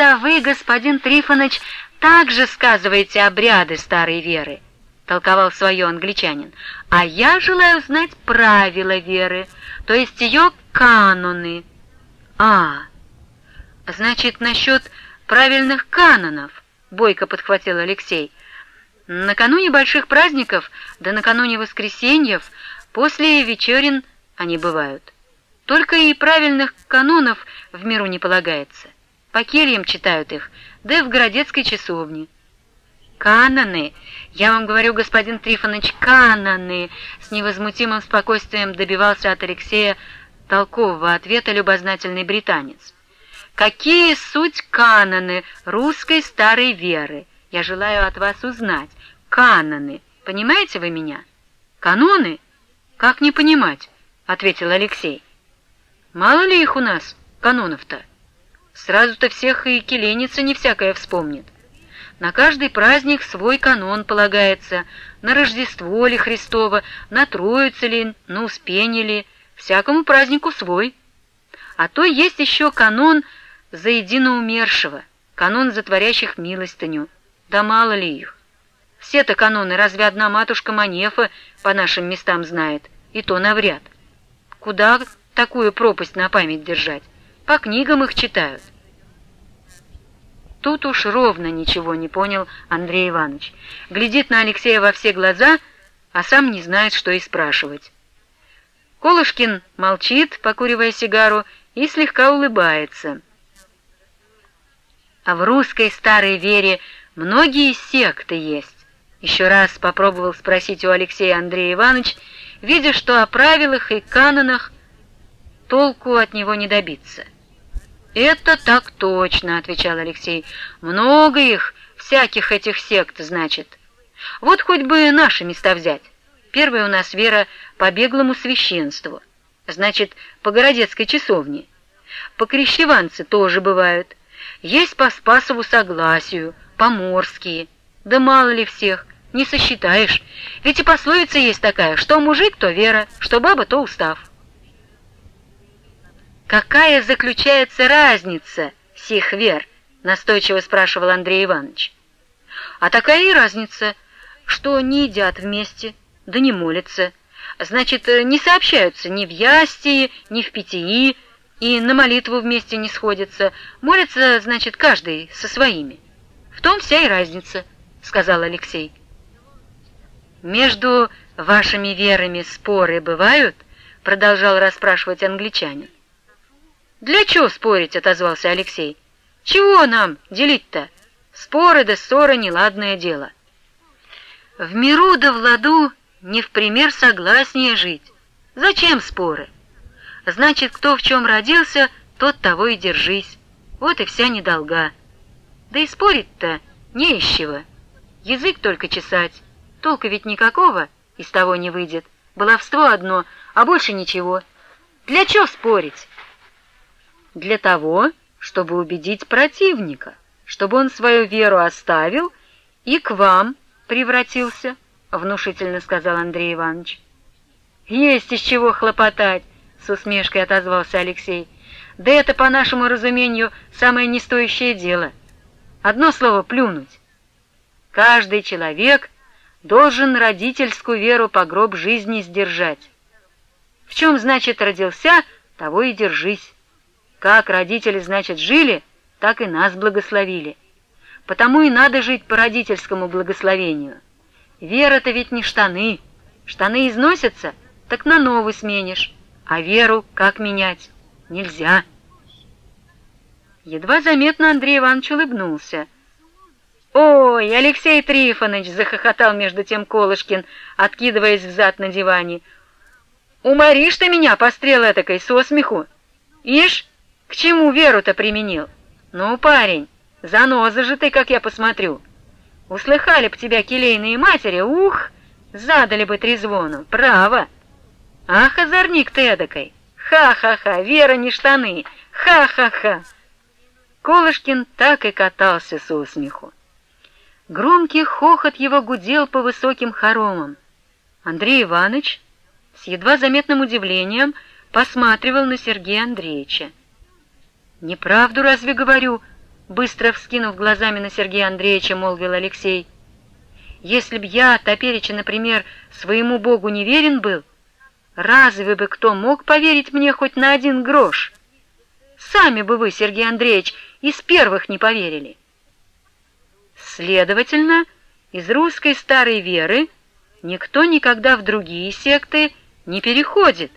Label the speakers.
Speaker 1: Просто вы, господин Трифонович, также сказываете обряды старой веры, толковал свое англичанин. А я желаю знать правила веры, то есть ее каноны. А, значит, насчет правильных канонов, бойко подхватил Алексей. Накануне больших праздников, да накануне воскресеньев, после вечерин они бывают. Только и правильных канонов в миру не полагается. По кельям читают их, да и в городецкой часовне. «Каноны! Я вам говорю, господин Трифонович, каноны!» С невозмутимым спокойствием добивался от Алексея толкового ответа любознательный британец. «Какие суть каноны русской старой веры? Я желаю от вас узнать. Каноны. Понимаете вы меня?» «Каноны? Как не понимать?» — ответил Алексей. Мало ли их у нас, канонов-то. Сразу-то всех и келеница не всякое вспомнит. На каждый праздник свой канон полагается, на Рождество ли Христово, на Троицу ли, на Успение ли, всякому празднику свой. А то есть еще канон за единоумершего, канон затворящих милостыню, да мало ли их. Все-то каноны разве одна матушка Манефа по нашим местам знает, и то навряд. Куда такую пропасть на память держать. По книгам их читают. Тут уж ровно ничего не понял Андрей Иванович. Глядит на Алексея во все глаза, а сам не знает, что и спрашивать. Колышкин молчит, покуривая сигару, и слегка улыбается. А в русской старой вере многие секты есть. Еще раз попробовал спросить у Алексея Андрей Иванович, видя, что о правилах и канонах толку от него не добиться. «Это так точно», — отвечал Алексей. «Много их, всяких этих сект, значит. Вот хоть бы наши места взять. Первая у нас вера по беглому священству, значит, по городецкой часовне. По крещеванцы тоже бывают. Есть по Спасову согласию, поморские. Да мало ли всех, не сосчитаешь. Ведь и пословица есть такая, что мужик, то вера, что баба, то устав. «Какая заключается разница сих вер?» — настойчиво спрашивал Андрей Иванович. «А такая и разница, что не едят вместе, да не молятся. Значит, не сообщаются ни в ястии, ни в питии, и на молитву вместе не сходятся. Молятся, значит, каждый со своими. В том вся и разница», — сказал Алексей. «Между вашими верами споры бывают?» — продолжал расспрашивать англичанин. «Для чего спорить?» — отозвался Алексей. «Чего нам делить-то? Споры да ссоры — неладное дело». «В миру да в ладу не в пример согласнее жить. Зачем споры? Значит, кто в чем родился, тот того и держись. Вот и вся недолга. Да и спорить-то не из чего. Язык только чесать. Толка ведь никакого из того не выйдет. Баловство одно, а больше ничего. Для чего спорить?» Для того, чтобы убедить противника, чтобы он свою веру оставил и к вам превратился, — внушительно сказал Андрей Иванович. «Есть из чего хлопотать», — с усмешкой отозвался Алексей. «Да это, по нашему разумению, самое нестоящее дело. Одно слово — плюнуть. Каждый человек должен родительскую веру по гроб жизни сдержать. В чем, значит, родился, того и держись». Как родители, значит, жили, так и нас благословили. Потому и надо жить по родительскому благословению. Вера-то ведь не штаны. Штаны износятся, так на новый сменишь. А веру как менять? Нельзя. Едва заметно Андрей Иванович улыбнулся. «Ой, Алексей Трифонович!» — захохотал между тем Колышкин, откидываясь взад на диване. «Уморишь ты меня, пострел этакой, со смеху! Ишь, к чему веру-то применил? Ну, парень, заноза же ты, как я посмотрю. Услыхали б тебя келейные матери, ух, задали бы трезвону, право. Ах, озорник ты эдакой, ха-ха-ха, вера не штаны, ха-ха-ха. Колышкин так и катался со усмеху. Громкий хохот его гудел по высоким хоромам. Андрей Иванович с едва заметным удивлением посматривал на Сергея Андреевича. «Неправду разве говорю?» — быстро вскинув глазами на Сергея Андреевича, молвил Алексей. «Если б я, топереча, например, своему Богу не верен был, разве бы кто мог поверить мне хоть на один грош? Сами бы вы, Сергей Андреевич, из первых не поверили». Следовательно, из русской старой веры никто никогда в другие секты не переходит,